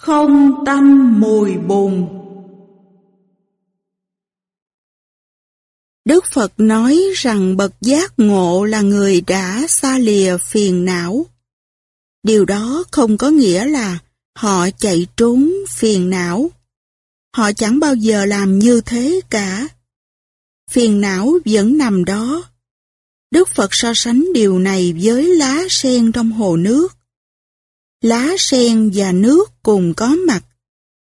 Không tâm mùi bùn Đức Phật nói rằng bậc giác ngộ là người đã xa lìa phiền não. Điều đó không có nghĩa là họ chạy trốn phiền não. Họ chẳng bao giờ làm như thế cả. Phiền não vẫn nằm đó. Đức Phật so sánh điều này với lá sen trong hồ nước. Lá sen và nước cùng có mặt.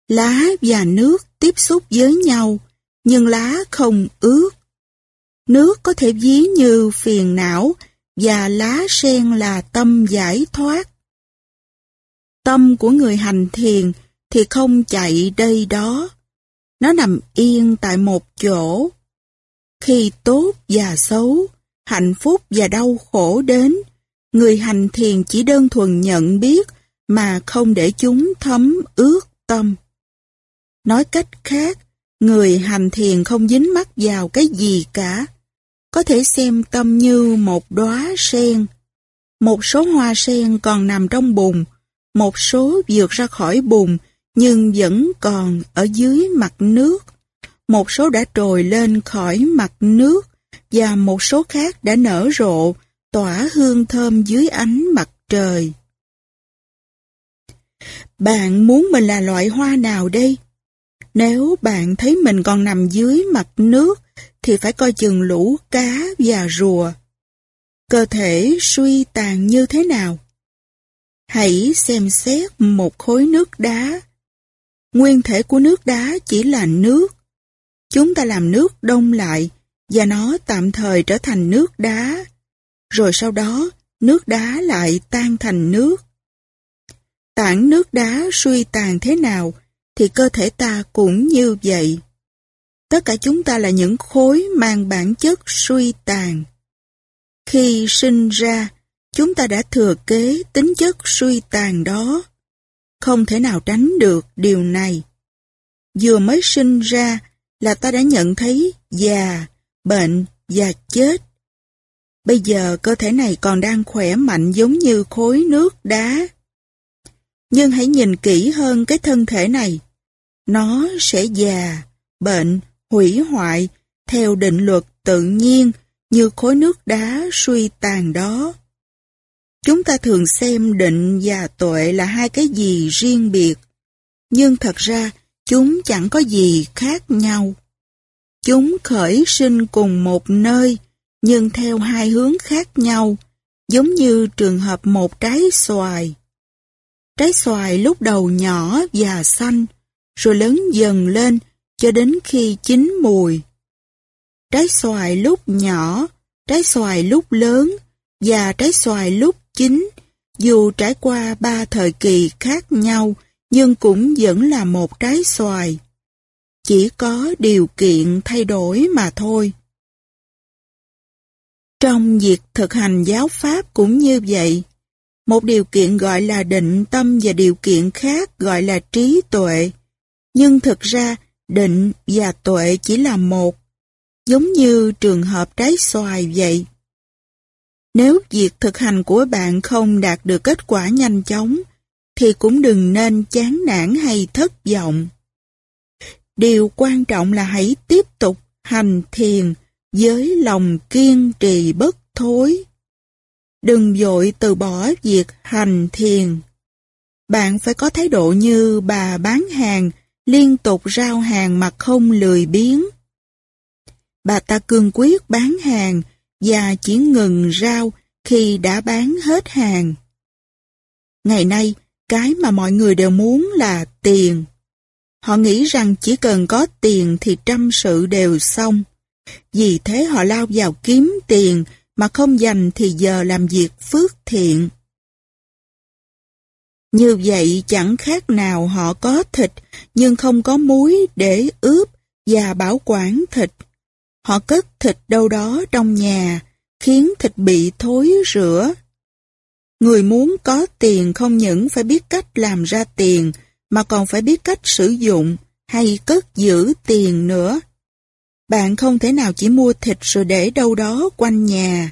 Lá và nước tiếp xúc với nhau, nhưng lá không ướt. Nước có thể ví như phiền não và lá sen là tâm giải thoát. Tâm của người hành thiền thì không chạy đây đó. Nó nằm yên tại một chỗ. Khi tốt và xấu, hạnh phúc và đau khổ đến, người hành thiền chỉ đơn thuần nhận biết mà không để chúng thấm ướt tâm. Nói cách khác, người hành thiền không dính mắc vào cái gì cả. Có thể xem tâm như một đóa sen. Một số hoa sen còn nằm trong bùn, một số vượt ra khỏi bùn nhưng vẫn còn ở dưới mặt nước. Một số đã trồi lên khỏi mặt nước và một số khác đã nở rộ, tỏa hương thơm dưới ánh mặt trời. Bạn muốn mình là loại hoa nào đây? Nếu bạn thấy mình còn nằm dưới mặt nước, thì phải coi chừng lũ cá và rùa. Cơ thể suy tàn như thế nào? Hãy xem xét một khối nước đá. Nguyên thể của nước đá chỉ là nước. Chúng ta làm nước đông lại và nó tạm thời trở thành nước đá. Rồi sau đó, nước đá lại tan thành nước. Tảng nước đá suy tàn thế nào thì cơ thể ta cũng như vậy. Tất cả chúng ta là những khối mang bản chất suy tàn. Khi sinh ra, chúng ta đã thừa kế tính chất suy tàn đó. Không thể nào tránh được điều này. Vừa mới sinh ra là ta đã nhận thấy già, bệnh và chết. Bây giờ cơ thể này còn đang khỏe mạnh giống như khối nước đá. Nhưng hãy nhìn kỹ hơn cái thân thể này. Nó sẽ già, bệnh, hủy hoại theo định luật tự nhiên như khối nước đá suy tàn đó. Chúng ta thường xem định và tuệ là hai cái gì riêng biệt, nhưng thật ra chúng chẳng có gì khác nhau. Chúng khởi sinh cùng một nơi, nhưng theo hai hướng khác nhau, giống như trường hợp một trái xoài. Trái xoài lúc đầu nhỏ và xanh, rồi lớn dần lên cho đến khi chín mùi. Trái xoài lúc nhỏ, trái xoài lúc lớn và trái xoài lúc chín, dù trải qua ba thời kỳ khác nhau, nhưng cũng vẫn là một trái xoài. Chỉ có điều kiện thay đổi mà thôi. Trong việc thực hành giáo pháp cũng như vậy. Một điều kiện gọi là định tâm và điều kiện khác gọi là trí tuệ. Nhưng thực ra, định và tuệ chỉ là một, giống như trường hợp trái xoài vậy. Nếu việc thực hành của bạn không đạt được kết quả nhanh chóng, thì cũng đừng nên chán nản hay thất vọng. Điều quan trọng là hãy tiếp tục hành thiền với lòng kiên trì bất thối. Đừng vội từ bỏ việc hành thiền. Bạn phải có thái độ như bà bán hàng liên tục rao hàng mà không lười biếng. Bà ta cương quyết bán hàng và chỉ ngừng rao khi đã bán hết hàng. Ngày nay, cái mà mọi người đều muốn là tiền. Họ nghĩ rằng chỉ cần có tiền thì trăm sự đều xong. Vì thế họ lao vào kiếm tiền mà không dành thì giờ làm việc phước thiện. Như vậy chẳng khác nào họ có thịt nhưng không có muối để ướp và bảo quản thịt. Họ cất thịt đâu đó trong nhà, khiến thịt bị thối rửa Người muốn có tiền không những phải biết cách làm ra tiền, mà còn phải biết cách sử dụng hay cất giữ tiền nữa. Bạn không thể nào chỉ mua thịt rồi để đâu đó quanh nhà.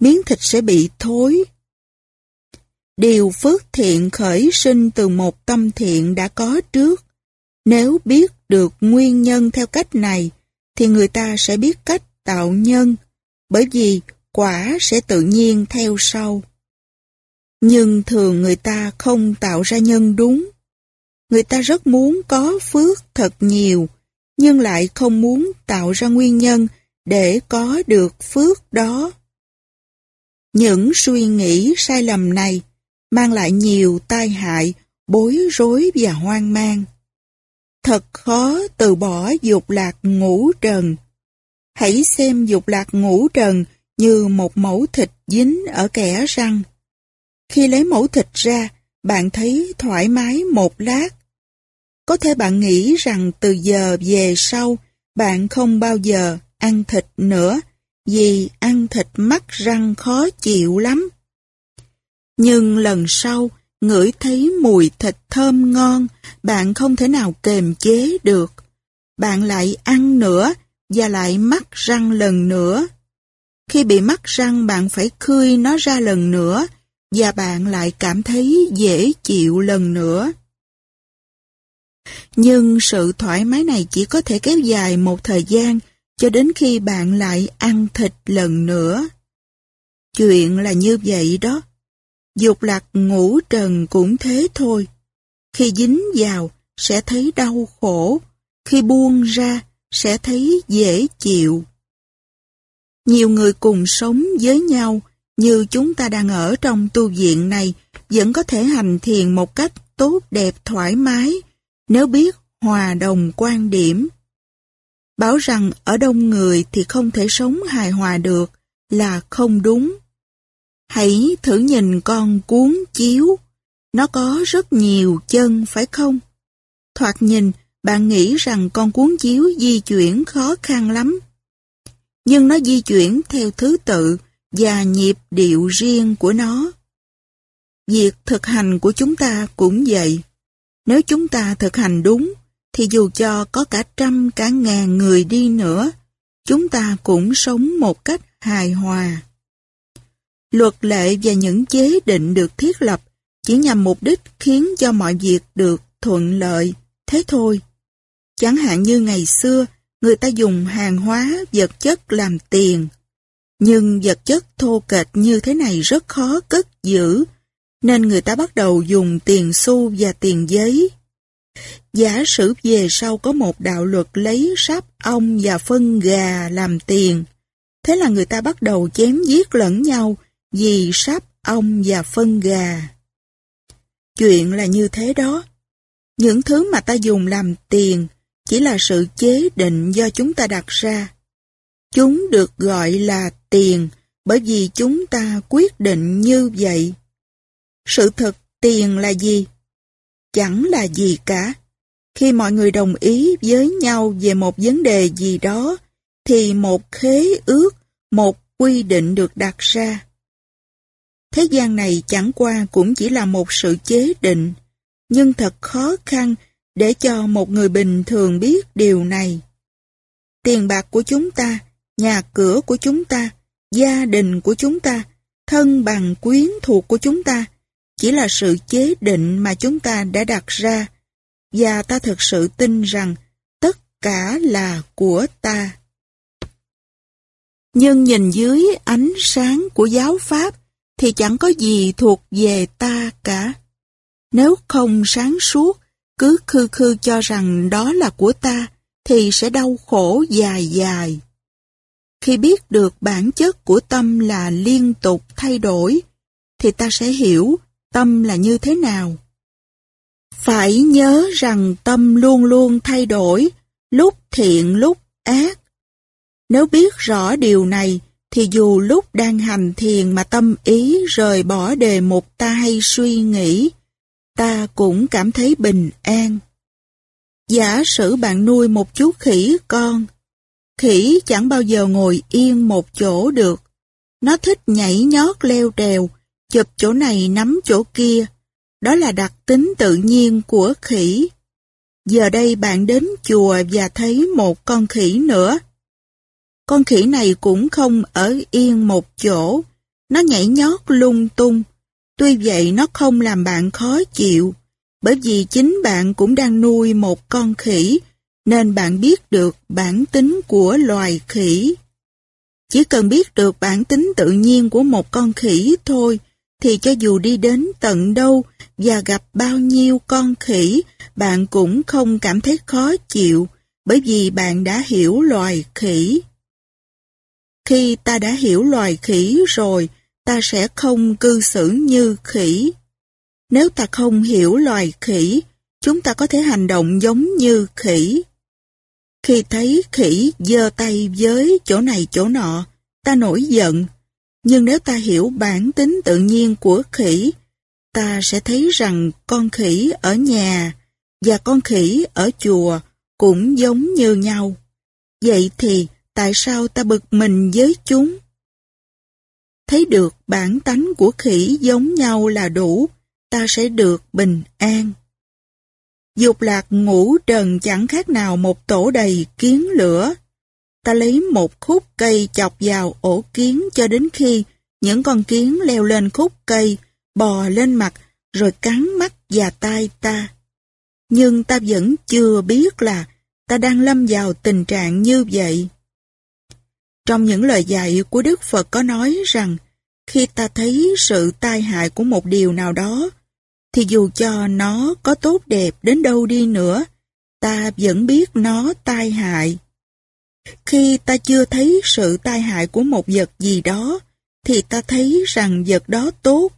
Miếng thịt sẽ bị thối. Điều phước thiện khởi sinh từ một tâm thiện đã có trước. Nếu biết được nguyên nhân theo cách này, thì người ta sẽ biết cách tạo nhân, bởi vì quả sẽ tự nhiên theo sau. Nhưng thường người ta không tạo ra nhân đúng. Người ta rất muốn có phước thật nhiều, nhưng lại không muốn tạo ra nguyên nhân để có được phước đó. Những suy nghĩ sai lầm này mang lại nhiều tai hại, bối rối và hoang mang. Thật khó từ bỏ dục lạc ngũ trần. Hãy xem dục lạc ngũ trần như một mẫu thịt dính ở kẻ răng. Khi lấy mẫu thịt ra, bạn thấy thoải mái một lát. Có thể bạn nghĩ rằng từ giờ về sau, bạn không bao giờ ăn thịt nữa, vì ăn thịt mắc răng khó chịu lắm. Nhưng lần sau, ngửi thấy mùi thịt thơm ngon, bạn không thể nào kềm chế được. Bạn lại ăn nữa và lại mắc răng lần nữa. Khi bị mắc răng bạn phải khơi nó ra lần nữa và bạn lại cảm thấy dễ chịu lần nữa. Nhưng sự thoải mái này chỉ có thể kéo dài một thời gian cho đến khi bạn lại ăn thịt lần nữa. Chuyện là như vậy đó. Dục lạc ngủ trần cũng thế thôi. Khi dính vào, sẽ thấy đau khổ. Khi buông ra, sẽ thấy dễ chịu. Nhiều người cùng sống với nhau, như chúng ta đang ở trong tu viện này, vẫn có thể hành thiền một cách tốt đẹp thoải mái, nếu biết hòa đồng quan điểm. Bảo rằng ở đông người thì không thể sống hài hòa được là không đúng. Hãy thử nhìn con cuốn chiếu. Nó có rất nhiều chân phải không? Thoạt nhìn, bạn nghĩ rằng con cuốn chiếu di chuyển khó khăn lắm. Nhưng nó di chuyển theo thứ tự và nhịp điệu riêng của nó. Việc thực hành của chúng ta cũng vậy. Nếu chúng ta thực hành đúng, thì dù cho có cả trăm cả ngàn người đi nữa, chúng ta cũng sống một cách hài hòa. Luật lệ và những chế định được thiết lập chỉ nhằm mục đích khiến cho mọi việc được thuận lợi, thế thôi. Chẳng hạn như ngày xưa, người ta dùng hàng hóa, vật chất làm tiền. Nhưng vật chất thô kệch như thế này rất khó cất giữ, nên người ta bắt đầu dùng tiền xu và tiền giấy. Giả sử về sau có một đạo luật lấy sáp ong và phân gà làm tiền, thế là người ta bắt đầu chém giết lẫn nhau vì sáp ong và phân gà. Chuyện là như thế đó. Những thứ mà ta dùng làm tiền chỉ là sự chế định do chúng ta đặt ra. Chúng được gọi là tiền bởi vì chúng ta quyết định như vậy. Sự thật tiền là gì? Chẳng là gì cả. Khi mọi người đồng ý với nhau về một vấn đề gì đó, thì một khế ước, một quy định được đặt ra. Thế gian này chẳng qua cũng chỉ là một sự chế định, nhưng thật khó khăn để cho một người bình thường biết điều này. Tiền bạc của chúng ta, nhà cửa của chúng ta, gia đình của chúng ta, thân bằng quyến thuộc của chúng ta, chỉ là sự chế định mà chúng ta đã đặt ra, và ta thực sự tin rằng tất cả là của ta. Nhưng nhìn dưới ánh sáng của giáo pháp thì chẳng có gì thuộc về ta cả. Nếu không sáng suốt, cứ khư khư cho rằng đó là của ta, thì sẽ đau khổ dài dài. Khi biết được bản chất của tâm là liên tục thay đổi, thì ta sẽ hiểu tâm là như thế nào. Phải nhớ rằng tâm luôn luôn thay đổi, lúc thiện lúc ác. Nếu biết rõ điều này, thì dù lúc đang hành thiền mà tâm ý rời bỏ đề mục ta hay suy nghĩ, ta cũng cảm thấy bình an. Giả sử bạn nuôi một chú khỉ con, khỉ chẳng bao giờ ngồi yên một chỗ được. Nó thích nhảy nhót leo trèo, chụp chỗ này nắm chỗ kia. Đó là đặc tính tự nhiên của khỉ. Giờ đây bạn đến chùa và thấy một con khỉ nữa. Con khỉ này cũng không ở yên một chỗ, nó nhảy nhót lung tung. Tuy vậy nó không làm bạn khó chịu, bởi vì chính bạn cũng đang nuôi một con khỉ, nên bạn biết được bản tính của loài khỉ. Chỉ cần biết được bản tính tự nhiên của một con khỉ thôi, thì cho dù đi đến tận đâu và gặp bao nhiêu con khỉ, bạn cũng không cảm thấy khó chịu, bởi vì bạn đã hiểu loài khỉ. Khi ta đã hiểu loài khỉ rồi, ta sẽ không cư xử như khỉ. Nếu ta không hiểu loài khỉ, chúng ta có thể hành động giống như khỉ. Khi thấy khỉ giơ tay với chỗ này chỗ nọ, ta nổi giận. Nhưng nếu ta hiểu bản tính tự nhiên của khỉ, ta sẽ thấy rằng con khỉ ở nhà và con khỉ ở chùa cũng giống như nhau. Vậy thì tại sao ta bực mình với chúng? Thấy được bản tánh của khỉ giống nhau là đủ, ta sẽ được bình an. Dục lạc ngủ trần chẳng khác nào một tổ đầy kiến lửa. Ta lấy một khúc cây chọc vào ổ kiến cho đến khi những con kiến leo lên khúc cây, bò lên mặt, rồi cắn mắt và tai ta. Nhưng ta vẫn chưa biết là ta đang lâm vào tình trạng như vậy. Trong những lời dạy của Đức Phật có nói rằng, khi ta thấy sự tai hại của một điều nào đó, thì dù cho nó có tốt đẹp đến đâu đi nữa, ta vẫn biết nó tai hại. Khi ta chưa thấy sự tai hại của một vật gì đó, thì ta thấy rằng vật đó tốt.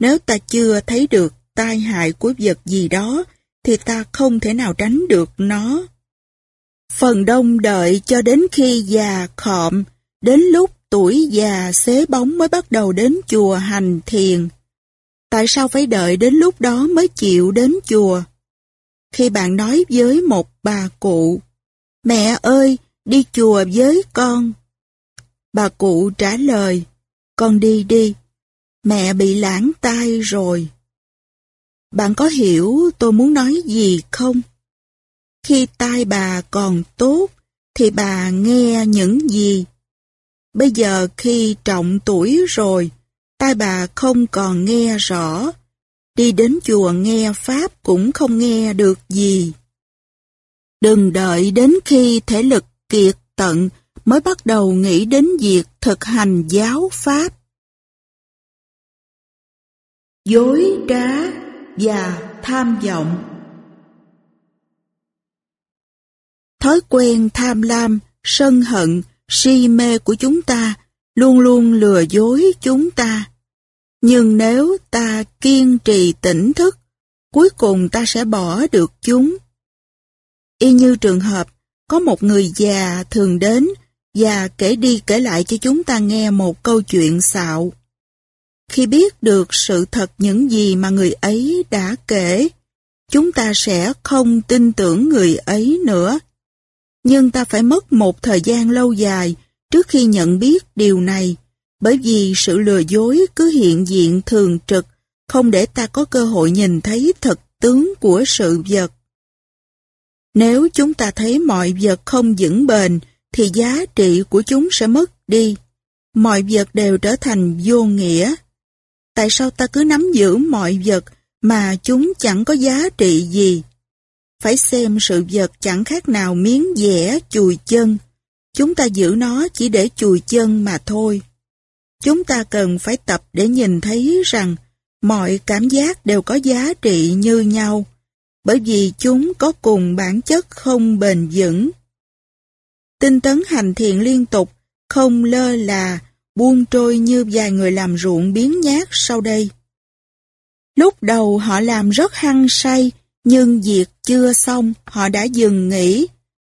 Nếu ta chưa thấy được tai hại của vật gì đó, thì ta không thể nào tránh được nó. Phần đông đợi cho đến khi già khọm, đến lúc tuổi già xế bóng mới bắt đầu đến chùa hành thiền. Tại sao phải đợi đến lúc đó mới chịu đến chùa? Khi bạn nói với một bà cụ, Mẹ ơi, đi chùa với con. Bà cụ trả lời, con đi đi, mẹ bị lãng tai rồi. Bạn có hiểu tôi muốn nói gì không? Khi tai bà còn tốt, thì bà nghe những gì? Bây giờ khi trọng tuổi rồi, tai bà không còn nghe rõ. Đi đến chùa nghe Pháp cũng không nghe được gì. Đừng đợi đến khi thể lực kiệt tận mới bắt đầu nghĩ đến việc thực hành giáo Pháp. Dối trá và tham vọng Thói quen tham lam, sân hận, si mê của chúng ta luôn luôn lừa dối chúng ta. Nhưng nếu ta kiên trì tỉnh thức, cuối cùng ta sẽ bỏ được chúng. Y như trường hợp, có một người già thường đến và kể đi kể lại cho chúng ta nghe một câu chuyện xạo. Khi biết được sự thật những gì mà người ấy đã kể, chúng ta sẽ không tin tưởng người ấy nữa. Nhưng ta phải mất một thời gian lâu dài trước khi nhận biết điều này, bởi vì sự lừa dối cứ hiện diện thường trực, không để ta có cơ hội nhìn thấy thật tướng của sự vật. Nếu chúng ta thấy mọi vật không vững bền, thì giá trị của chúng sẽ mất đi. Mọi vật đều trở thành vô nghĩa. Tại sao ta cứ nắm giữ mọi vật mà chúng chẳng có giá trị gì? Phải xem sự vật chẳng khác nào miếng dẻ chùi chân. Chúng ta giữ nó chỉ để chùi chân mà thôi. Chúng ta cần phải tập để nhìn thấy rằng mọi cảm giác đều có giá trị như nhau, bởi vì chúng có cùng bản chất không bền vững. Tinh tấn hành thiện liên tục, không lơ là, buông trôi như vài người làm ruộng biến nhát sau đây. Lúc đầu họ làm rất hăng say, nhưng việc chưa xong, họ đã dừng nghỉ.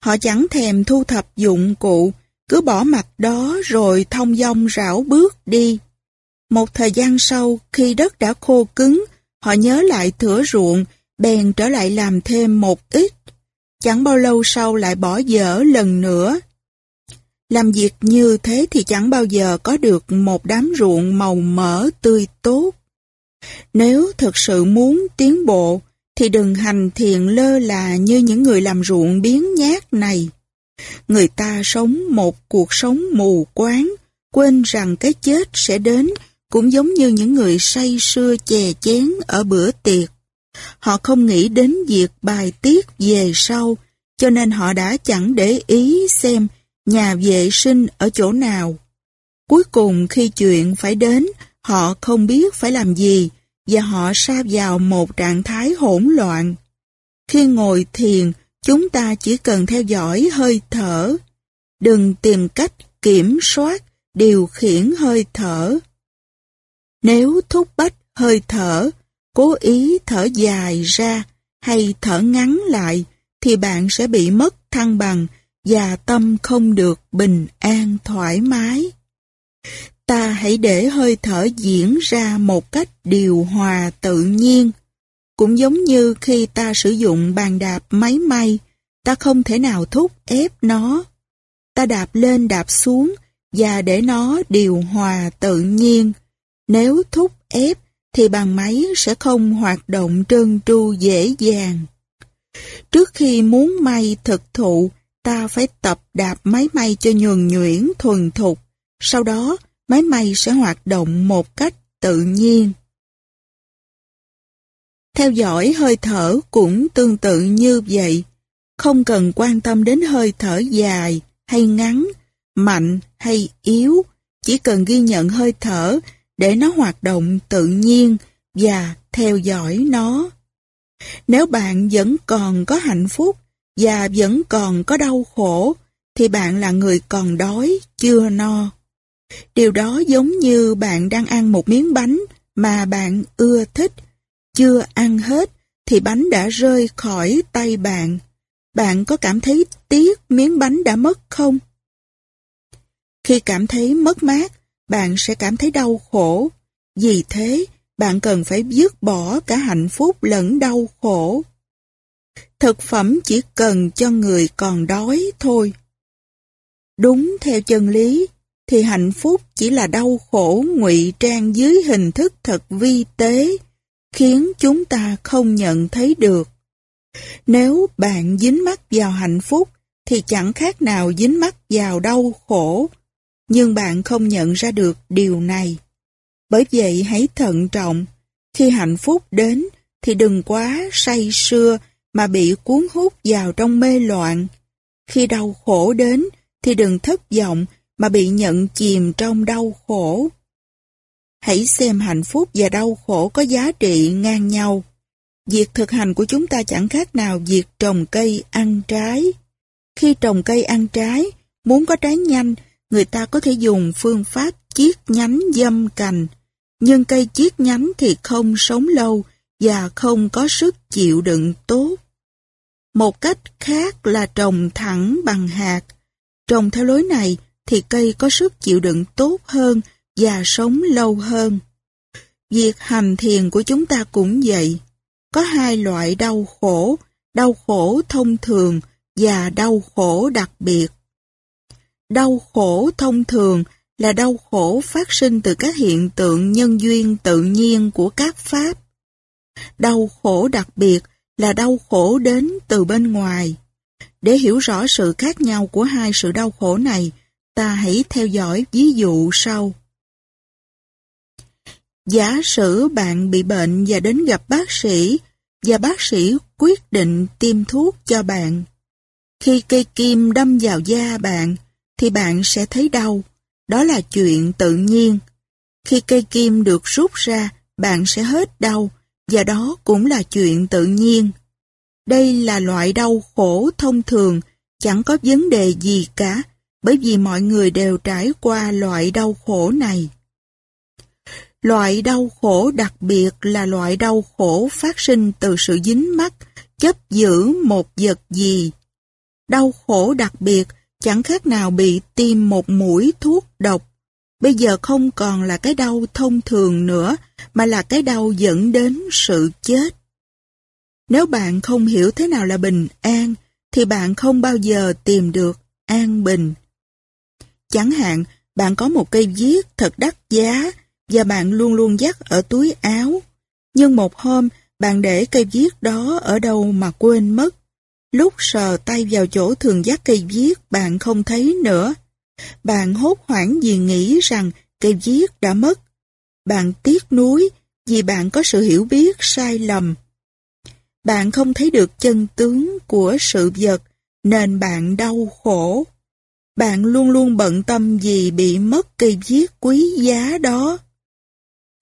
Họ chẳng thèm thu thập dụng cụ, cứ bỏ mặt đó rồi thông dong rảo bước đi. Một thời gian sau, khi đất đã khô cứng, họ nhớ lại thửa ruộng, bèn trở lại làm thêm một ít. Chẳng bao lâu sau lại bỏ dở lần nữa. Làm việc như thế thì chẳng bao giờ có được một đám ruộng màu mỡ tươi tốt. Nếu thực sự muốn tiến bộ, thì đừng hành thiện lơ là như những người làm ruộng biến nhát này. Người ta sống một cuộc sống mù quáng, quên rằng cái chết sẽ đến cũng giống như những người say sưa chè chén ở bữa tiệc. Họ không nghĩ đến việc bài tiết về sau, cho nên họ đã chẳng để ý xem nhà vệ sinh ở chỗ nào. Cuối cùng khi chuyện phải đến, họ không biết phải làm gì và họ sa vào một trạng thái hỗn loạn. Khi ngồi thiền, chúng ta chỉ cần theo dõi hơi thở. Đừng tìm cách kiểm soát, điều khiển hơi thở. Nếu thúc bách hơi thở, cố ý thở dài ra hay thở ngắn lại, thì bạn sẽ bị mất thăng bằng và tâm không được bình an thoải mái. Ta hãy để hơi thở diễn ra một cách điều hòa tự nhiên. Cũng giống như khi ta sử dụng bàn đạp máy may, ta không thể nào thúc ép nó. Ta đạp lên đạp xuống và để nó điều hòa tự nhiên. Nếu thúc ép thì bàn máy sẽ không hoạt động trơn tru dễ dàng. Trước khi muốn may thực thụ, ta phải tập đạp máy may cho nhuần nhuyễn thuần thục. Sau đó, máy may sẽ hoạt động một cách tự nhiên. Theo dõi hơi thở cũng tương tự như vậy. Không cần quan tâm đến hơi thở dài hay ngắn, mạnh hay yếu, chỉ cần ghi nhận hơi thở để nó hoạt động tự nhiên và theo dõi nó. Nếu bạn vẫn còn có hạnh phúc và vẫn còn có đau khổ, thì bạn là người còn đói, chưa no. Điều đó giống như bạn đang ăn một miếng bánh mà bạn ưa thích. Chưa ăn hết thì bánh đã rơi khỏi tay bạn. Bạn có cảm thấy tiếc miếng bánh đã mất không? Khi cảm thấy mất mát, bạn sẽ cảm thấy đau khổ. Vì thế, bạn cần phải dứt bỏ cả hạnh phúc lẫn đau khổ. Thực phẩm chỉ cần cho người còn đói thôi. Đúng theo chân lý, thì hạnh phúc chỉ là đau khổ ngụy trang dưới hình thức thật vi tế, khiến chúng ta không nhận thấy được. Nếu bạn dính mắc vào hạnh phúc, thì chẳng khác nào dính mắc vào đau khổ, nhưng bạn không nhận ra được điều này. Bởi vậy hãy thận trọng, khi hạnh phúc đến thì đừng quá say sưa mà bị cuốn hút vào trong mê loạn. Khi đau khổ đến thì đừng thất vọng mà bị nhận chìm trong đau khổ. Hãy xem hạnh phúc và đau khổ có giá trị ngang nhau. Việc thực hành của chúng ta chẳng khác nào việc trồng cây ăn trái. Khi trồng cây ăn trái, muốn có trái nhanh, người ta có thể dùng phương pháp chiết nhánh dâm cành. Nhưng cây chiết nhánh thì không sống lâu và không có sức chịu đựng tốt. Một cách khác là trồng thẳng bằng hạt. Trồng theo lối này thì cây có sức chịu đựng tốt hơn và sống lâu hơn. Việc hành thiền của chúng ta cũng vậy. Có hai loại đau khổ, đau khổ thông thường và đau khổ đặc biệt. Đau khổ thông thường là đau khổ phát sinh từ các hiện tượng nhân duyên tự nhiên của các pháp. Đau khổ đặc biệt là đau khổ đến từ bên ngoài. Để hiểu rõ sự khác nhau của hai sự đau khổ này, ta hãy theo dõi ví dụ sau. Giả sử bạn bị bệnh và đến gặp bác sĩ, và bác sĩ quyết định tiêm thuốc cho bạn. Khi cây kim đâm vào da bạn, thì bạn sẽ thấy đau. Đó là chuyện tự nhiên. Khi cây kim được rút ra, bạn sẽ hết đau, và đó cũng là chuyện tự nhiên. Đây là loại đau khổ thông thường, chẳng có vấn đề gì cả, bởi vì mọi người đều trải qua loại đau khổ này. Loại đau khổ đặc biệt là loại đau khổ phát sinh từ sự dính mắc, chấp giữ một vật gì. Đau khổ đặc biệt chẳng khác nào bị tiêm một mũi thuốc độc. Bây giờ không còn là cái đau thông thường nữa, mà là cái đau dẫn đến sự chết. Nếu bạn không hiểu thế nào là bình an, thì bạn không bao giờ tìm được an bình. Chẳng hạn, bạn có một cây viết thật đắt giá và bạn luôn luôn dắt ở túi áo. Nhưng một hôm, bạn để cây viết đó ở đâu mà quên mất. Lúc sờ tay vào chỗ thường dắt cây viết, bạn không thấy nữa. Bạn hốt hoảng vì nghĩ rằng cây viết đã mất. bạn tiếc nuối vì bạn có sự hiểu biết sai lầm. Bạn không thấy được chân tướng của sự vật nên bạn đau khổ. Bạn luôn luôn bận tâm vì bị mất cây viết quý giá đó.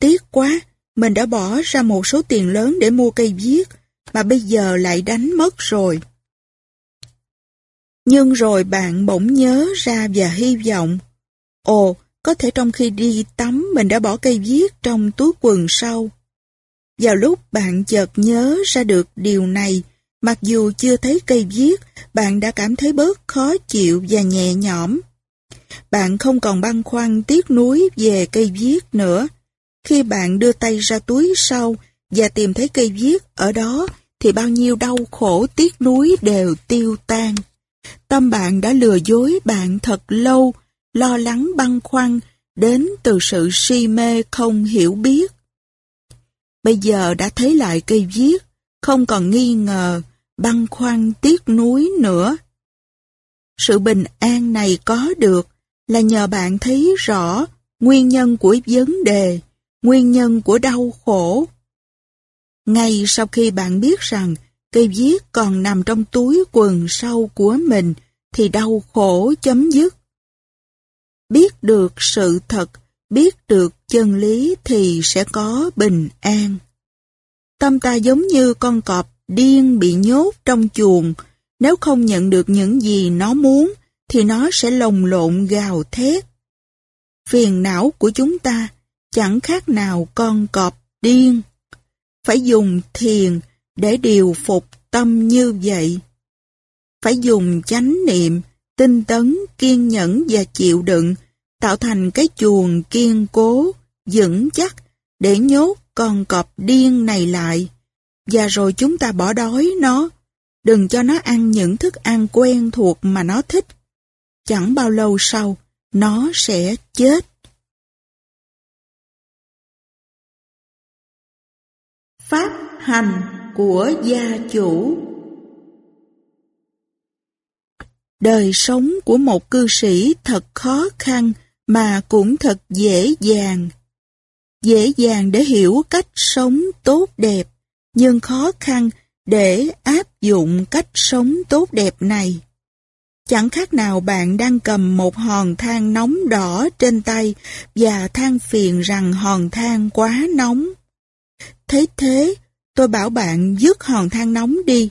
Tiếc quá, mình đã bỏ ra một số tiền lớn để mua cây viết, mà bây giờ lại đánh mất rồi. Nhưng rồi bạn bỗng nhớ ra và hy vọng, ồ, có thể trong khi đi tắm mình đã bỏ cây viết trong túi quần sau. Vào lúc bạn chợt nhớ ra được điều này, mặc dù chưa thấy cây viết, bạn đã cảm thấy bớt khó chịu và nhẹ nhõm. Bạn không còn băn khoăn tiếc nuối về cây viết nữa. Khi bạn đưa tay ra túi sau và tìm thấy cây viết ở đó, thì bao nhiêu đau khổ tiếc nuối đều tiêu tan. Tâm bạn đã lừa dối bạn thật lâu, lo lắng băn khoăn, đến từ sự si mê không hiểu biết. Bây giờ đã thấy lại cây viết, không còn nghi ngờ, băn khoăn tiếc nuối nữa. Sự bình an này có được là nhờ bạn thấy rõ nguyên nhân của vấn đề, nguyên nhân của đau khổ. Ngay sau khi bạn biết rằng cây viết còn nằm trong túi quần sau của mình thì đau khổ chấm dứt. Biết được sự thật, biết được chân lý thì sẽ có bình an. Tâm ta giống như con cọp điên bị nhốt trong chuồng, nếu không nhận được những gì nó muốn thì nó sẽ lồng lộn gào thét. Phiền não của chúng ta chẳng khác nào con cọp điên. Phải dùng thiền để điều phục tâm như vậy. Phải dùng chánh niệm, tinh tấn, kiên nhẫn và chịu đựng, tạo thành cái chuồng kiên cố, vững chắc để nhốt con cọp điên này lại. Và rồi chúng ta bỏ đói nó, đừng cho nó ăn những thức ăn quen thuộc mà nó thích. Chẳng bao lâu sau, nó sẽ chết. Pháp hành của gia chủ Đời sống của một cư sĩ thật khó khăn mà cũng thật dễ dàng. Dễ dàng để hiểu cách sống tốt đẹp, nhưng khó khăn để áp dụng cách sống tốt đẹp này. Chẳng khác nào bạn đang cầm một hòn than nóng đỏ trên tay và than phiền rằng hòn than quá nóng. Thế thế, tôi bảo bạn dứt hòn than nóng đi,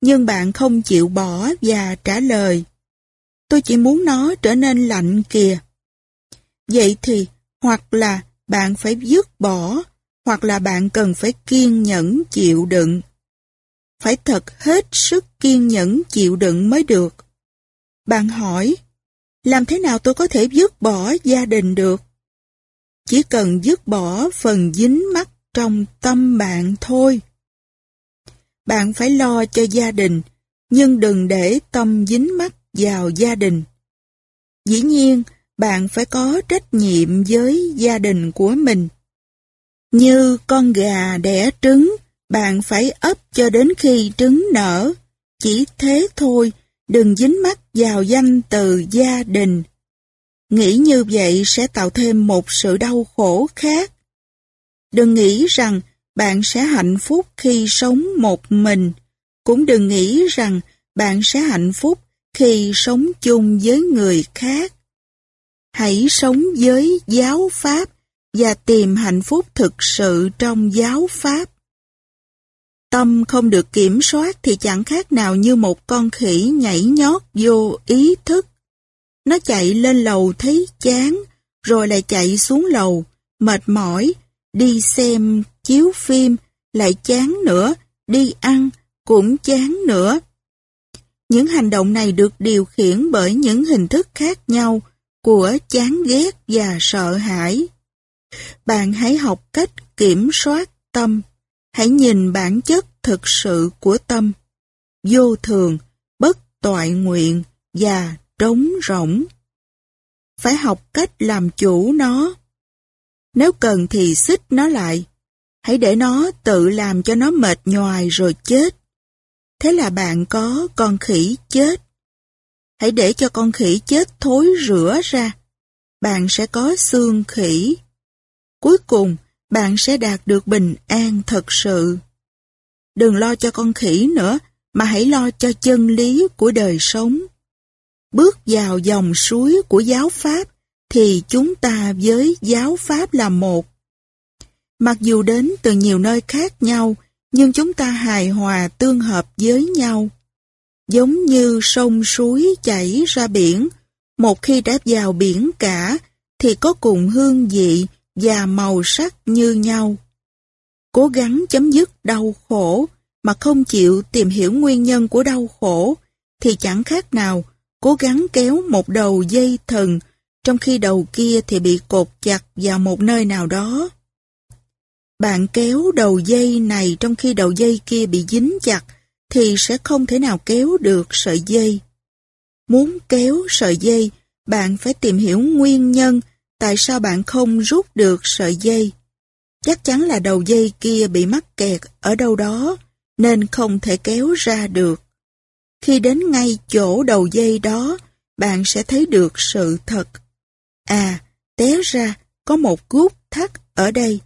nhưng bạn không chịu bỏ và trả lời. Tôi chỉ muốn nó trở nên lạnh kìa. Vậy thì, hoặc là bạn phải dứt bỏ, hoặc là bạn cần phải kiên nhẫn chịu đựng. Phải thật hết sức kiên nhẫn chịu đựng mới được. Bạn hỏi, làm thế nào tôi có thể dứt bỏ gia đình được? Chỉ cần dứt bỏ phần dính mắc trong tâm bạn thôi. Bạn phải lo cho gia đình, nhưng đừng để tâm dính mắc vào gia đình. Dĩ nhiên, bạn phải có trách nhiệm với gia đình của mình. Như con gà đẻ trứng, bạn phải ấp cho đến khi trứng nở. Chỉ thế thôi, đừng dính mắc vào danh từ gia đình. Nghĩ như vậy sẽ tạo thêm một sự đau khổ khác. Đừng nghĩ rằng bạn sẽ hạnh phúc khi sống một mình. Cũng đừng nghĩ rằng bạn sẽ hạnh phúc khi sống chung với người khác. Hãy sống với giáo pháp và tìm hạnh phúc thực sự trong giáo pháp. Tâm không được kiểm soát thì chẳng khác nào như một con khỉ nhảy nhót vô ý thức. Nó chạy lên lầu thấy chán, rồi lại chạy xuống lầu, mệt mỏi, đi xem chiếu phim, lại chán nữa, đi ăn, cũng chán nữa. Những hành động này được điều khiển bởi những hình thức khác nhau của chán ghét và sợ hãi. Bạn hãy học cách kiểm soát tâm. Hãy nhìn bản chất thực sự của tâm. Vô thường, bất toại nguyện và trống rỗng. Phải học cách làm chủ nó. Nếu cần thì xích nó lại. Hãy để nó tự làm cho nó mệt nhoài rồi chết. Thế là bạn có con khỉ chết. Hãy để cho con khỉ chết thối rửa ra. Bạn sẽ có xương khỉ. cuối cùng bạn sẽ đạt được bình an thật sự. Đừng lo cho con khỉ nữa, mà hãy lo cho chân lý của đời sống. Bước vào dòng suối của giáo Pháp, thì chúng ta với giáo Pháp là một. Mặc dù đến từ nhiều nơi khác nhau, nhưng chúng ta hài hòa tương hợp với nhau. Giống như sông suối chảy ra biển, một khi đã vào biển cả, thì có cùng hương vị và màu sắc như nhau. Cố gắng chấm dứt đau khổ mà không chịu tìm hiểu nguyên nhân của đau khổ thì chẳng khác nào cố gắng kéo một đầu dây thần trong khi đầu kia thì bị cột chặt vào một nơi nào đó. Bạn kéo đầu dây này trong khi đầu dây kia bị dính chặt thì sẽ không thể nào kéo được sợi dây. Muốn kéo sợi dây, bạn phải tìm hiểu nguyên nhân tại sao bạn không rút được sợi dây. Chắc chắn là đầu dây kia bị mắc kẹt ở đâu đó, nên không thể kéo ra được. Khi đến ngay chỗ đầu dây đó, bạn sẽ thấy được sự thật. À, té ra, có một gút thắt ở đây.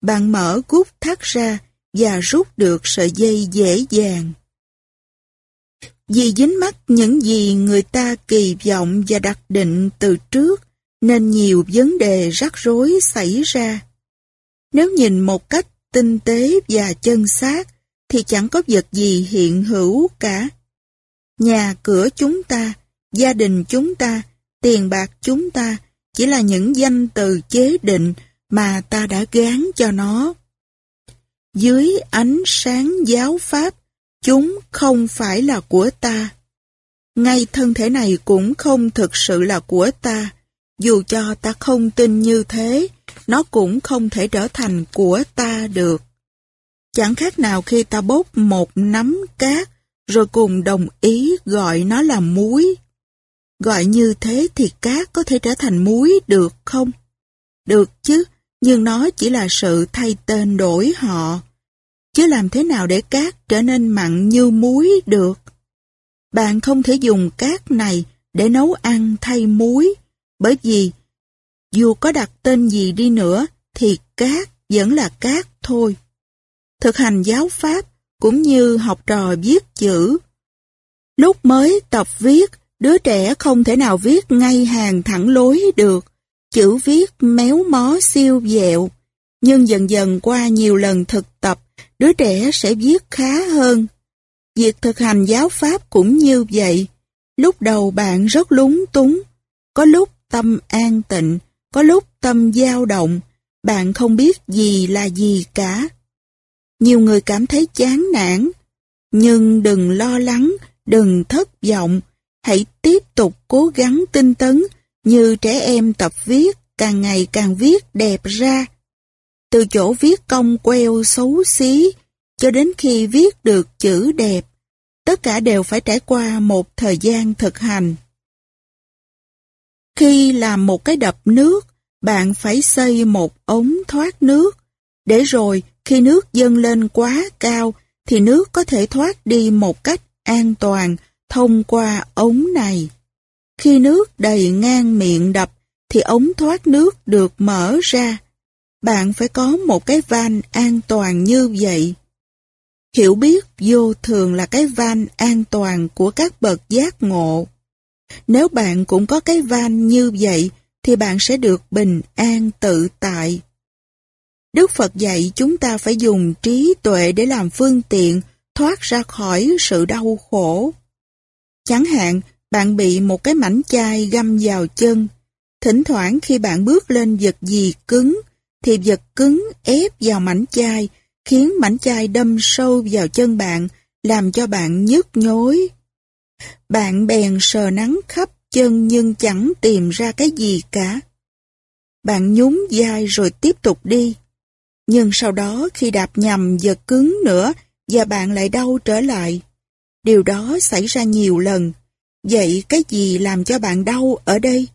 Bạn mở gút thắt ra và rút được sợi dây dễ dàng. Vì dính mắc những gì người ta kỳ vọng và đặt định từ trước, nên nhiều vấn đề rắc rối xảy ra. Nếu nhìn một cách tinh tế và chân xác, thì chẳng có vật gì hiện hữu cả. Nhà cửa chúng ta, gia đình chúng ta, tiền bạc chúng ta chỉ là những danh từ chế định mà ta đã gán cho nó. Dưới ánh sáng giáo pháp, chúng không phải là của ta. Ngay thân thể này cũng không thực sự là của ta. Dù cho ta không tin như thế, nó cũng không thể trở thành của ta được. Chẳng khác nào khi ta bốc một nắm cát, rồi cùng đồng ý gọi nó là muối. Gọi như thế thì cát có thể trở thành muối được không? Được chứ, nhưng nó chỉ là sự thay tên đổi họ. Chứ làm thế nào để cát trở nên mặn như muối được? Bạn không thể dùng cát này để nấu ăn thay muối, bởi vì dù có đặt tên gì đi nữa thì cát vẫn là cát thôi. Thực hành giáo pháp cũng như học trò viết chữ. Lúc mới tập viết, đứa trẻ không thể nào viết ngay hàng thẳng lối được. Chữ viết méo mó siêu dẹo. Nhưng dần dần qua nhiều lần thực tập, đứa trẻ sẽ viết khá hơn. Việc thực hành giáo pháp cũng như vậy. Lúc đầu bạn rất lúng túng, có lúc tâm an tịnh, có lúc tâm dao động, bạn không biết gì là gì cả. Nhiều người cảm thấy chán nản, nhưng đừng lo lắng, đừng thất vọng, hãy tiếp tục cố gắng tinh tấn như trẻ em tập viết, càng ngày càng viết đẹp ra. Từ chỗ viết cong queo xấu xí, cho đến khi viết được chữ đẹp, tất cả đều phải trải qua một thời gian thực hành. Khi làm một cái đập nước, bạn phải xây một ống thoát nước, để rồi khi nước dâng lên quá cao thì nước có thể thoát đi một cách an toàn thông qua ống này. Khi nước đầy ngang miệng đập thì ống thoát nước được mở ra. Bạn phải có một cái van an toàn như vậy. Hiểu biết vô thường là cái van an toàn của các bậc giác ngộ. Nếu bạn cũng có cái van như vậy, thì bạn sẽ được bình an tự tại. Đức Phật dạy chúng ta phải dùng trí tuệ để làm phương tiện thoát ra khỏi sự đau khổ. Chẳng hạn, bạn bị một cái mảnh chai găm vào chân. Thỉnh thoảng khi bạn bước lên vật gì cứng, thì vật cứng ép vào mảnh chai, khiến mảnh chai đâm sâu vào chân bạn, làm cho bạn nhức nhối. Bạn bèn sờ nắng khắp chân nhưng chẳng tìm ra cái gì cả. Bạn nhún vai rồi tiếp tục đi. Nhưng sau đó khi đạp nhầm vật cứng nữa và bạn lại đau trở lại. Điều đó xảy ra nhiều lần. Vậy cái gì làm cho bạn đau ở đây?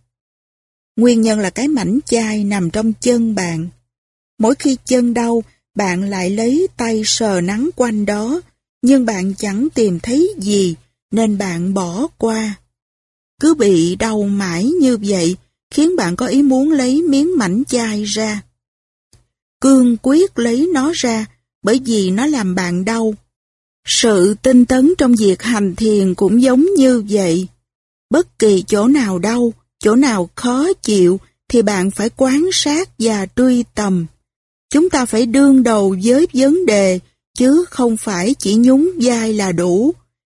Nguyên nhân là cái mảnh chai nằm trong chân bạn. Mỗi khi chân đau, bạn lại lấy tay sờ nắng quanh đó, nhưng bạn chẳng tìm thấy gì, nên bạn bỏ qua. Cứ bị đau mãi như vậy, khiến bạn có ý muốn lấy miếng mảnh chai ra. cương quyết lấy nó ra bởi vì nó làm bạn đau. Sự tinh tấn trong việc hành thiền cũng giống như vậy. Bất kỳ chỗ nào đau, chỗ nào khó chịu thì bạn phải quan sát và truy tầm. Chúng ta phải đương đầu với vấn đề chứ không phải chỉ nhún vai là đủ.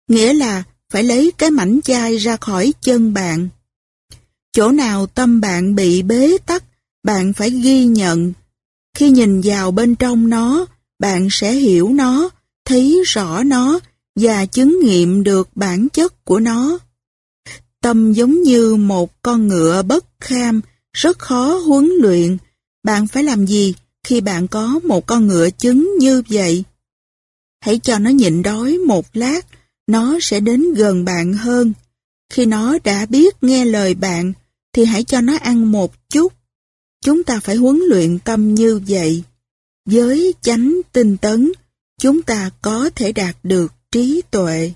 Nghĩa là phải lấy cái mảnh chai ra khỏi chân bạn. Chỗ nào tâm bạn bị bế tắc, bạn phải ghi nhận. Khi nhìn vào bên trong nó, bạn sẽ hiểu nó, thấy rõ nó và chứng nghiệm được bản chất của nó. Tâm giống như một con ngựa bất kham, rất khó huấn luyện. Bạn phải làm gì khi bạn có một con ngựa trứng như vậy? Hãy cho nó nhịn đói một lát, nó sẽ đến gần bạn hơn. Khi nó đã biết nghe lời bạn, thì hãy cho nó ăn một chút. Chúng ta phải huấn luyện tâm như vậy. Với chánh tinh tấn, chúng ta có thể đạt được trí tuệ.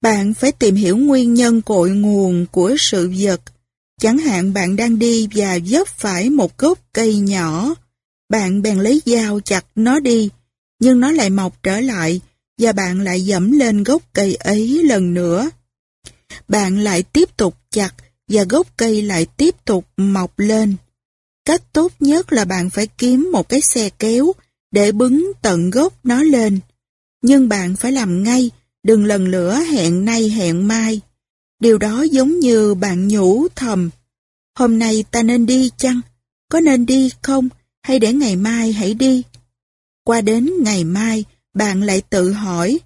Bạn phải tìm hiểu nguyên nhân cội nguồn của sự vật. Chẳng hạn bạn đang đi và vấp phải một gốc cây nhỏ. Bạn bèn lấy dao chặt nó đi, nhưng nó lại mọc trở lại và bạn lại dẫm lên gốc cây ấy lần nữa. Bạn lại tiếp tục chặt và gốc cây lại tiếp tục mọc lên. Cách tốt nhất là bạn phải kiếm một cái xe kéo để bứng tận gốc nó lên. Nhưng bạn phải làm ngay, đừng lần nữa hẹn nay hẹn mai. Điều đó giống như bạn nhủ thầm. Hôm nay ta nên đi chăng? Có nên đi không? Hay để ngày mai hãy đi? Qua đến ngày mai, bạn lại tự hỏi,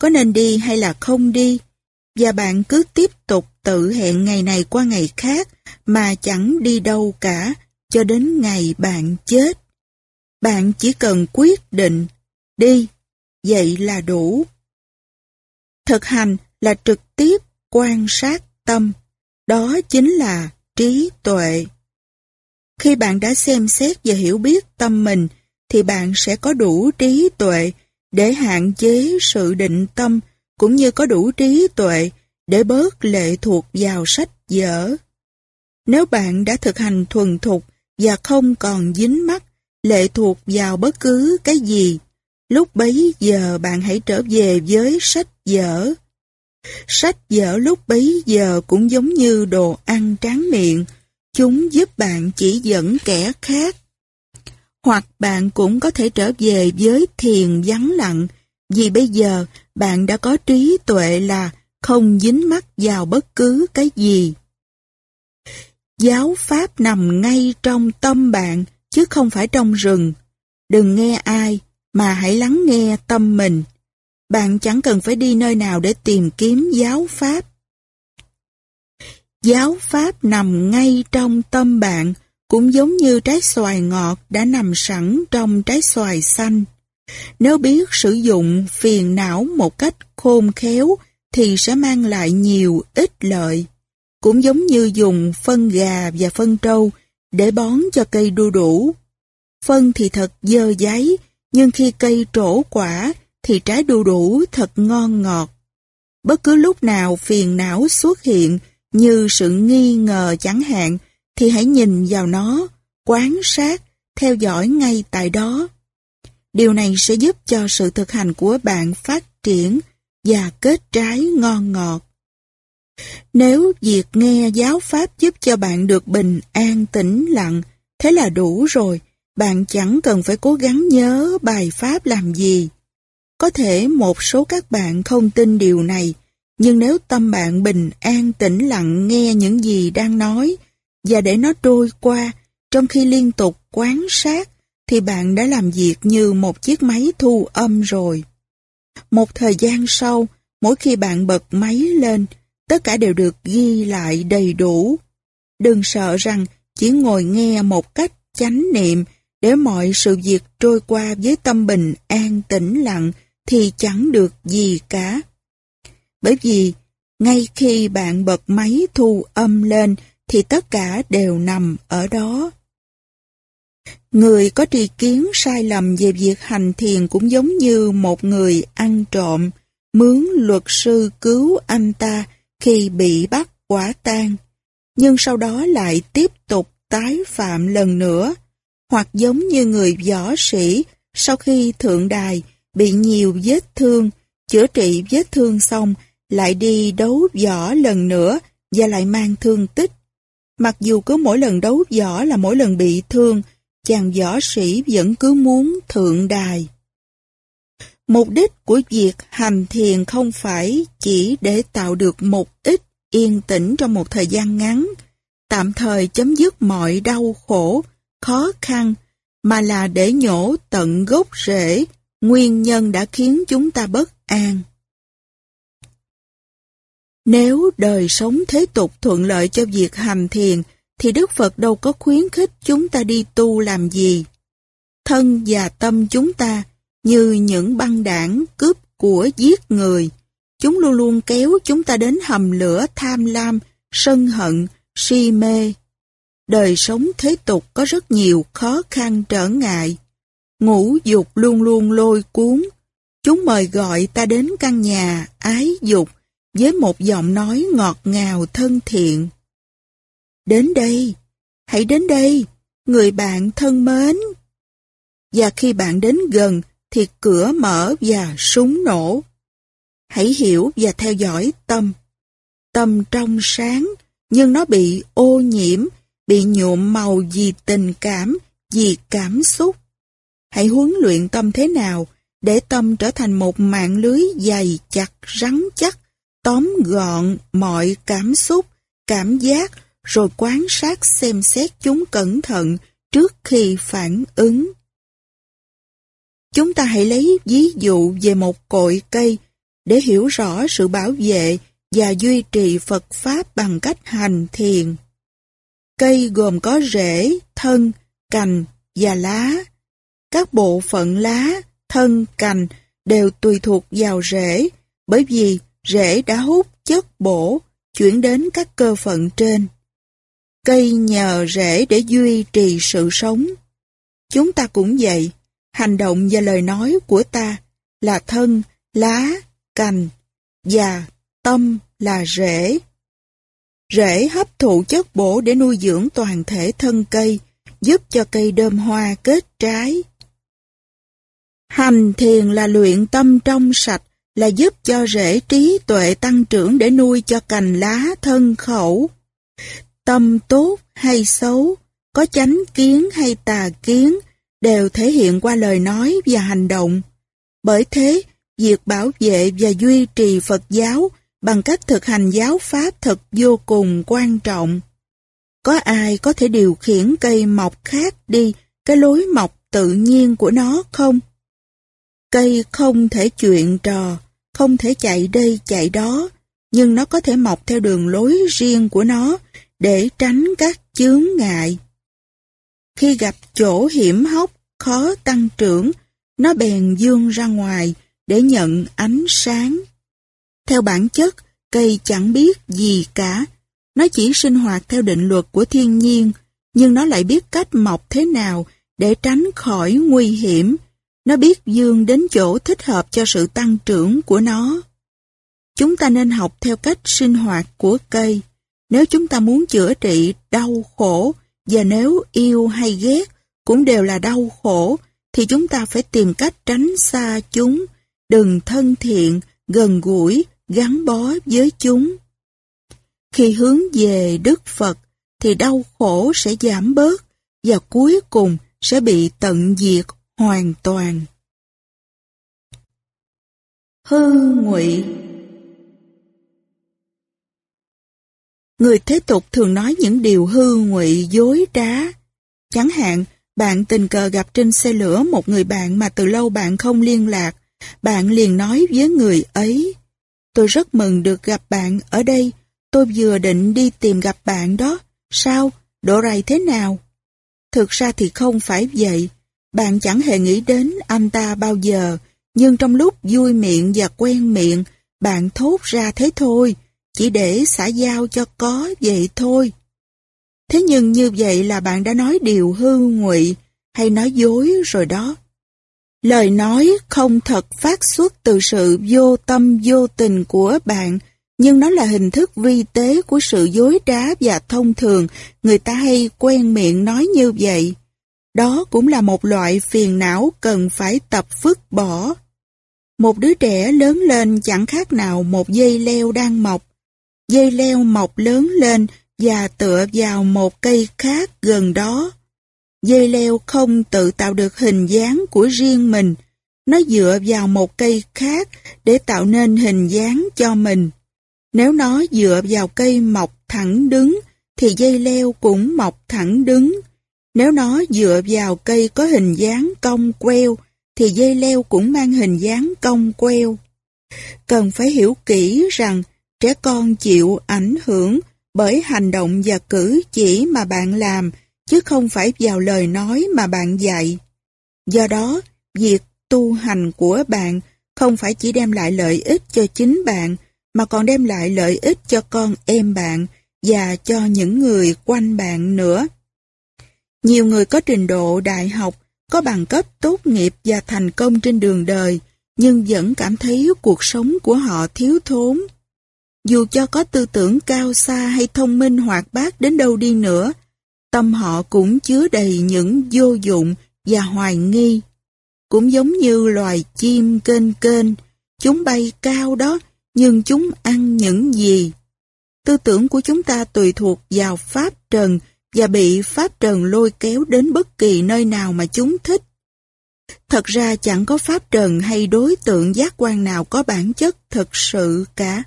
có nên đi hay là không đi? Và bạn cứ tiếp tục tự hẹn ngày này qua ngày khác mà chẳng đi đâu cả cho đến ngày bạn chết. Bạn chỉ cần quyết định, đi, vậy là đủ. Thực hành là trực tiếp quan sát tâm, đó chính là trí tuệ. Khi bạn đã xem xét và hiểu biết tâm mình, thì bạn sẽ có đủ trí tuệ để hạn chế sự định tâm, cũng như có đủ trí tuệ để bớt lệ thuộc vào sách vở. Nếu bạn đã thực hành thuần thục và không còn dính mắc lệ thuộc vào bất cứ cái gì, lúc bấy giờ bạn hãy trở về với sách vở. Sách vở lúc bấy giờ cũng giống như đồ ăn tráng miệng, chúng giúp bạn chỉ dẫn kẻ khác. Hoặc bạn cũng có thể trở về với thiền vắng lặng, vì bây giờ bạn đã có trí tuệ là không dính mắc vào bất cứ cái gì. Giáo pháp nằm ngay trong tâm bạn, chứ không phải trong rừng. Đừng nghe ai, mà hãy lắng nghe tâm mình. Bạn chẳng cần phải đi nơi nào để tìm kiếm giáo pháp. Giáo pháp nằm ngay trong tâm bạn, cũng giống như trái xoài ngọt đã nằm sẵn trong trái xoài xanh. Nếu biết sử dụng phiền não một cách khôn khéo thì sẽ mang lại nhiều ích lợi. Cũng giống như dùng phân gà và phân trâu để bón cho cây đu đủ. Phân thì thật dơ giấy, nhưng khi cây trổ quả thì trái đu đủ thật ngon ngọt. Bất cứ lúc nào phiền não xuất hiện như sự nghi ngờ chẳng hạn thì hãy nhìn vào nó, quan sát, theo dõi ngay tại đó. Điều này sẽ giúp cho sự thực hành của bạn phát triển và kết trái ngon ngọt. Nếu việc nghe giáo pháp giúp cho bạn được bình an tĩnh lặng, thế là đủ rồi, bạn chẳng cần phải cố gắng nhớ bài pháp làm gì. Có thể một số các bạn không tin điều này, nhưng nếu tâm bạn bình an tĩnh lặng nghe những gì đang nói và để nó trôi qua trong khi liên tục quan sát thì bạn đã làm việc như một chiếc máy thu âm rồi. Một thời gian sau, mỗi khi bạn bật máy lên, tất cả đều được ghi lại đầy đủ. Đừng sợ rằng chỉ ngồi nghe một cách chánh niệm để mọi sự việc trôi qua với tâm bình an tĩnh lặng thì chẳng được gì cả. Bởi vì, ngay khi bạn bật máy thu âm lên thì tất cả đều nằm ở đó. Người có tri kiến sai lầm về việc hành thiền cũng giống như một người ăn trộm, mướn luật sư cứu anh ta khi bị bắt quả tang, nhưng sau đó lại tiếp tục tái phạm lần nữa. hoặc giống như người võ sĩ sau khi thượng đài bị nhiều vết thương, chữa trị vết thương xong lại đi đấu võ lần nữa và lại mang thương tích. Mặc dù cứ mỗi lần đấu võ là mỗi lần bị thương, chàng võ sĩ vẫn cứ muốn thượng đài. Mục đích của việc hành thiền không phải chỉ để tạo được một ít yên tĩnh trong một thời gian ngắn, tạm thời chấm dứt mọi đau khổ, khó khăn, mà là để nhổ tận gốc rễ, nguyên nhân đã khiến chúng ta bất an. Nếu đời sống thế tục thuận lợi cho việc hành thiền, thì Đức Phật đâu có khuyến khích chúng ta đi tu làm gì. Thân và tâm chúng ta như những băng đảng cướp của giết người. Chúng luôn luôn kéo chúng ta đến hầm lửa tham lam, sân hận, si mê. Đời sống thế tục có rất nhiều khó khăn trở ngại. Ngũ dục luôn luôn lôi cuốn. Chúng mời gọi ta đến căn nhà ái dục với một giọng nói ngọt ngào thân thiện. Đến đây, hãy đến đây, người bạn thân mến. Và khi bạn đến gần, thì cửa mở và súng nổ. Hãy hiểu và theo dõi tâm. Tâm trong sáng, nhưng nó bị ô nhiễm, bị nhuộm màu vì tình cảm, vì cảm xúc. Hãy huấn luyện tâm thế nào để tâm trở thành một mạng lưới dày chặt rắn chắc, tóm gọn mọi cảm xúc, cảm giác, rồi quan sát xem xét chúng cẩn thận trước khi phản ứng. Chúng ta hãy lấy ví dụ về một cội cây để hiểu rõ sự bảo vệ và duy trì Phật Pháp bằng cách hành thiền. Cây gồm có rễ, thân, cành và lá. Các bộ phận lá, thân, cành đều tùy thuộc vào rễ, bởi vì rễ đã hút chất bổ chuyển đến các cơ phận trên. Cây nhờ rễ để duy trì sự sống. Chúng ta cũng vậy, hành động và lời nói của ta là thân, lá, cành và tâm là rễ. Rễ hấp thụ chất bổ để nuôi dưỡng toàn thể thân cây, giúp cho cây đơm hoa kết trái. Hành thiền là luyện tâm trong sạch, là giúp cho rễ trí tuệ tăng trưởng để nuôi cho cành lá thân khẩu. Tâm tốt hay xấu, có chánh kiến hay tà kiến, đều thể hiện qua lời nói và hành động. Bởi thế, việc bảo vệ và duy trì Phật giáo bằng cách thực hành giáo pháp thật vô cùng quan trọng. Có ai có thể điều khiển cây mọc khác đi cái lối mọc tự nhiên của nó không? Cây không thể chuyện trò, không thể chạy đây chạy đó, nhưng nó có thể mọc theo đường lối riêng của nó để tránh các chướng ngại. Khi gặp chỗ hiểm hóc, khó tăng trưởng, nó bèn dương ra ngoài để nhận ánh sáng. Theo bản chất, cây chẳng biết gì cả. Nó chỉ sinh hoạt theo định luật của thiên nhiên, nhưng nó lại biết cách mọc thế nào để tránh khỏi nguy hiểm. Nó biết dương đến chỗ thích hợp cho sự tăng trưởng của nó. Chúng ta nên học theo cách sinh hoạt của cây. Nếu chúng ta muốn chữa trị đau khổ và nếu yêu hay ghét cũng đều là đau khổ, thì chúng ta phải tìm cách tránh xa chúng, đừng thân thiện, gần gũi, gắn bó với chúng. Khi hướng về Đức Phật, thì đau khổ sẽ giảm bớt, và cuối cùng sẽ bị tận diệt hoàn toàn. Hư ngụy Người thế tục thường nói những điều hư ngụy dối trá. Chẳng hạn, bạn tình cờ gặp trên xe lửa một người bạn mà từ lâu bạn không liên lạc. Bạn liền nói với người ấy. Tôi rất mừng được gặp bạn ở đây. Tôi vừa định đi tìm gặp bạn đó. Sao? Độ rày thế nào? Thực ra thì không phải vậy. Bạn chẳng hề nghĩ đến anh ta bao giờ. Nhưng trong lúc vui miệng và quen miệng, bạn thốt ra thế thôi. Chỉ để xã giao cho có vậy thôi. Thế nhưng như vậy là bạn đã nói điều hư ngụy hay nói dối rồi đó. Lời nói không thật phát xuất từ sự vô tâm vô tình của bạn, nhưng nó là hình thức vi tế của sự dối trá và thông thường, người ta hay quen miệng nói như vậy. Đó cũng là một loại phiền não cần phải tập vứt bỏ. Một đứa trẻ lớn lên chẳng khác nào một dây leo đang mọc. Dây leo mọc lớn lên và tựa vào một cây khác gần đó. Dây leo không tự tạo được hình dáng của riêng mình, nó dựa vào một cây khác để tạo nên hình dáng cho mình. Nếu nó dựa vào cây mọc thẳng đứng, thì dây leo cũng mọc thẳng đứng. Nếu nó dựa vào cây có hình dáng cong queo, thì dây leo cũng mang hình dáng cong queo. Cần phải hiểu kỹ rằng trẻ con chịu ảnh hưởng bởi hành động và cử chỉ mà bạn làm, chứ không phải vào lời nói mà bạn dạy. Do đó, việc tu hành của bạn không phải chỉ đem lại lợi ích cho chính bạn, mà còn đem lại lợi ích cho con em bạn và cho những người quanh bạn nữa. Nhiều người có trình độ đại học, có bằng cấp tốt nghiệp và thành công trên đường đời, nhưng vẫn cảm thấy cuộc sống của họ thiếu thốn. Dù cho có tư tưởng cao xa hay thông minh hoạt bát đến đâu đi nữa, tâm họ cũng chứa đầy những vô dụng và hoài nghi. Cũng giống như loài chim kênh kênh, chúng bay cao đó, nhưng chúng ăn những gì? Tư tưởng của chúng ta tùy thuộc vào Pháp Trần và bị Pháp Trần lôi kéo đến bất kỳ nơi nào mà chúng thích. Thật ra chẳng có Pháp Trần hay đối tượng giác quan nào có bản chất thực sự cả.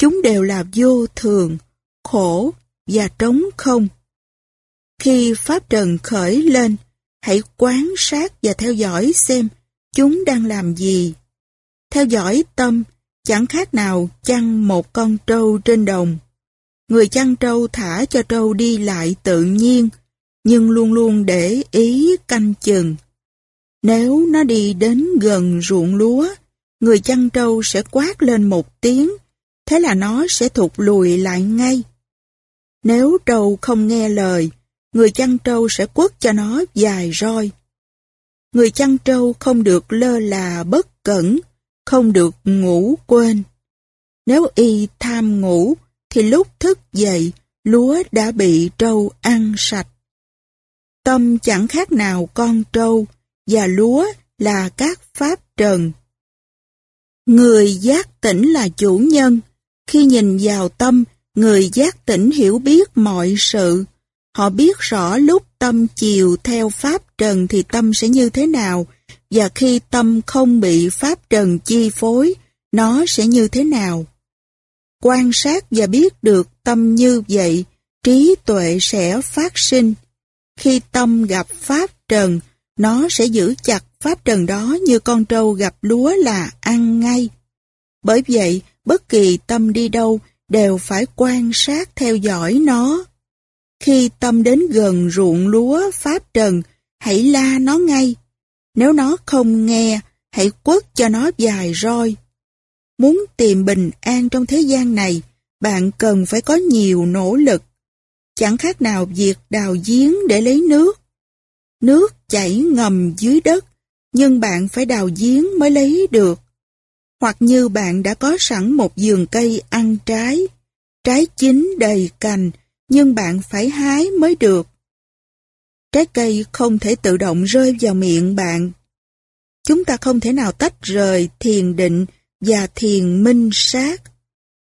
Chúng đều là vô thường, khổ và trống không. Khi Pháp Trần khởi lên, hãy quán sát và theo dõi xem chúng đang làm gì. Theo dõi tâm, chẳng khác nào chăn một con trâu trên đồng. Người chăn trâu thả cho trâu đi lại tự nhiên, nhưng luôn luôn để ý canh chừng. Nếu nó đi đến gần ruộng lúa, người chăn trâu sẽ quát lên một tiếng, thế là nó sẽ thụt lùi lại ngay. Nếu trâu không nghe lời, người chăn trâu sẽ quất cho nó dài roi. Người chăn trâu không được lơ là bất cẩn, không được ngủ quên. Nếu y tham ngủ, thì lúc thức dậy, lúa đã bị trâu ăn sạch. Tâm chẳng khác nào con trâu, và lúa là các pháp trần. Người giác tỉnh là chủ nhân. Khi nhìn vào tâm, người giác tỉnh hiểu biết mọi sự. Họ biết rõ lúc tâm chiều theo pháp trần thì tâm sẽ như thế nào, và khi tâm không bị pháp trần chi phối, nó sẽ như thế nào. Quan sát và biết được tâm như vậy, trí tuệ sẽ phát sinh. Khi tâm gặp pháp trần, nó sẽ giữ chặt pháp trần đó như con trâu gặp lúa là ăn ngay. Bởi vậy, bất kỳ tâm đi đâu đều phải quan sát theo dõi nó. Khi tâm đến gần ruộng lúa pháp trần, hãy la nó ngay. Nếu nó không nghe, hãy quất cho nó dài roi. Muốn tìm bình an trong thế gian này, bạn cần phải có nhiều nỗ lực. Chẳng khác nào việc đào giếng để lấy nước. Nước chảy ngầm dưới đất, nhưng bạn phải đào giếng mới lấy được. Hoặc như bạn đã có sẵn một vườn cây ăn trái, trái chín đầy cành, nhưng bạn phải hái mới được. Trái cây không thể tự động rơi vào miệng bạn. Chúng ta không thể nào tách rời thiền định và thiền minh sát.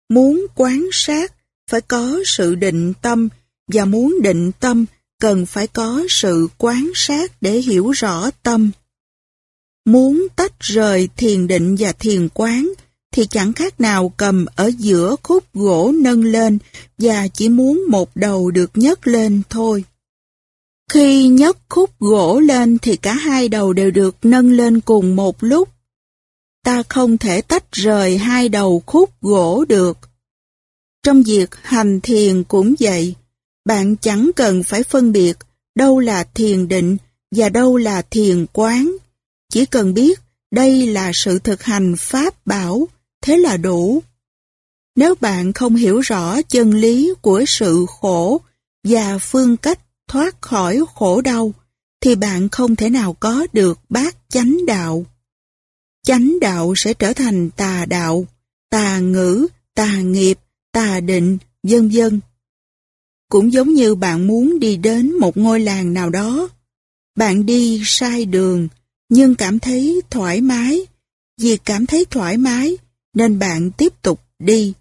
Muốn quán sát phải có sự định tâm và muốn định tâm cần phải có sự quán sát để hiểu rõ tâm. Muốn tách rời thiền định và thiền quán thì chẳng khác nào cầm ở giữa khúc gỗ nâng lên và chỉ muốn một đầu được nhấc lên thôi. Khi nhấc khúc gỗ lên thì cả hai đầu đều được nâng lên cùng một lúc. Ta không thể tách rời hai đầu khúc gỗ được. Trong việc hành thiền cũng vậy, bạn chẳng cần phải phân biệt đâu là thiền định và đâu là thiền quán. Chỉ cần biết đây là sự thực hành pháp bảo, thế là đủ. Nếu bạn không hiểu rõ chân lý của sự khổ và phương cách thoát khỏi khổ đau, thì bạn không thể nào có được bát chánh đạo. Chánh đạo sẽ trở thành tà đạo, tà ngữ, tà nghiệp, tà định, vân vân. Cũng giống như bạn muốn đi đến một ngôi làng nào đó, bạn đi sai đường, nhưng cảm thấy thoải mái. Vì cảm thấy thoải mái, nên bạn tiếp tục đi.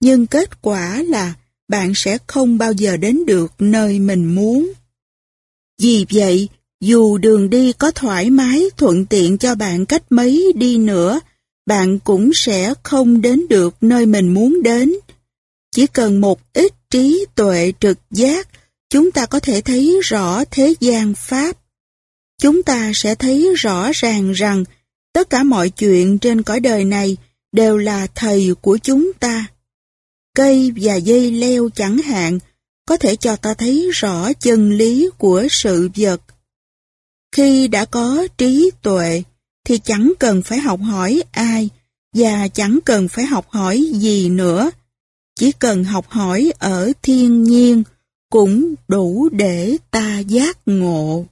Nhưng kết quả là bạn sẽ không bao giờ đến được nơi mình muốn. Vì vậy, dù đường đi có thoải mái thuận tiện cho bạn cách mấy đi nữa, bạn cũng sẽ không đến được nơi mình muốn đến. Chỉ cần một ít trí tuệ trực giác, chúng ta có thể thấy rõ thế gian Pháp. Chúng ta sẽ thấy rõ ràng rằng tất cả mọi chuyện trên cõi đời này đều là thầy của chúng ta. Cây và dây leo chẳng hạn có thể cho ta thấy rõ chân lý của sự vật. Khi đã có trí tuệ, thì chẳng cần phải học hỏi ai và chẳng cần phải học hỏi gì nữa. Chỉ cần học hỏi ở thiên nhiên cũng đủ để ta giác ngộ.